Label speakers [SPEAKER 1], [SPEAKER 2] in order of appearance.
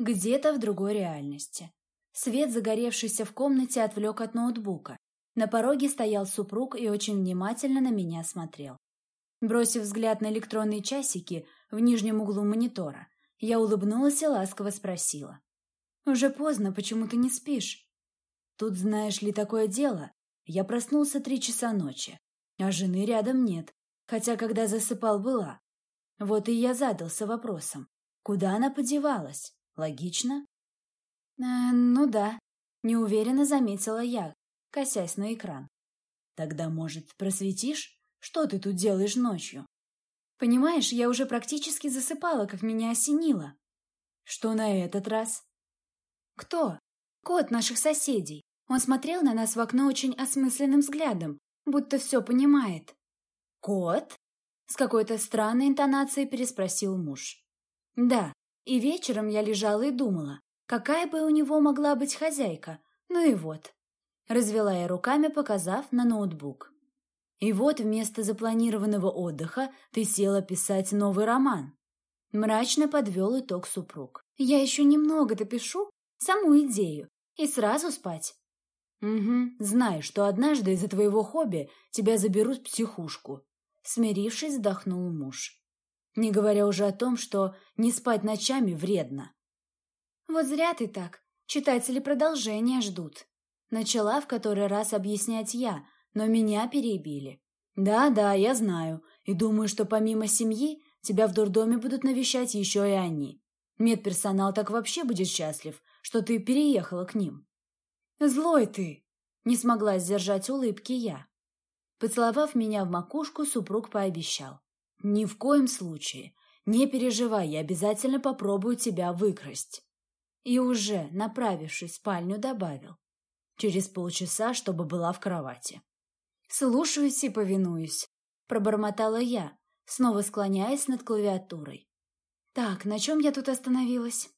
[SPEAKER 1] Где-то в другой реальности. Свет, загоревшийся в комнате, отвлек от ноутбука. На пороге стоял супруг и очень внимательно на меня смотрел. Бросив взгляд на электронные часики в нижнем углу монитора, я улыбнулась и ласково спросила. «Уже поздно, почему ты не спишь?» «Тут знаешь ли такое дело? Я проснулся три часа ночи, а жены рядом нет, хотя когда засыпал была. Вот и я задался вопросом, куда она подевалась? Логично?» «Э, «Ну да», — неуверенно заметила я, косясь на экран. «Тогда, может, просветишь? Что ты тут делаешь ночью?» «Понимаешь, я уже практически засыпала, как меня осенило». «Что на этот раз?» «Кто?» «Кот наших соседей. Он смотрел на нас в окно очень осмысленным взглядом, будто все понимает». «Кот?» С какой-то странной интонацией переспросил муж. «Да, и вечером я лежала и думала, какая бы у него могла быть хозяйка. Ну и вот». Развела я руками, показав на ноутбук. И вот вместо запланированного отдыха ты села писать новый роман. Мрачно подвел итог супруг. Я еще немного допишу саму идею и сразу спать. Угу, знаю, что однажды из-за твоего хобби тебя заберут в психушку. Смирившись, вздохнул муж. Не говоря уже о том, что не спать ночами вредно. Вот зря ты так. Читатели продолжения ждут. Начала в который раз объяснять я, но меня перебили. «Да-да, я знаю, и думаю, что помимо семьи тебя в дурдоме будут навещать еще и они. Медперсонал так вообще будет счастлив, что ты переехала к ним». «Злой ты!» — не смогла сдержать улыбки я. Поцеловав меня в макушку, супруг пообещал. «Ни в коем случае. Не переживай, я обязательно попробую тебя выкрасть». И уже, направившись в спальню, добавил. Через полчаса, чтобы была в кровати. «Слушаюсь и повинуюсь», — пробормотала я, снова склоняясь над клавиатурой. «Так, на чем я тут остановилась?»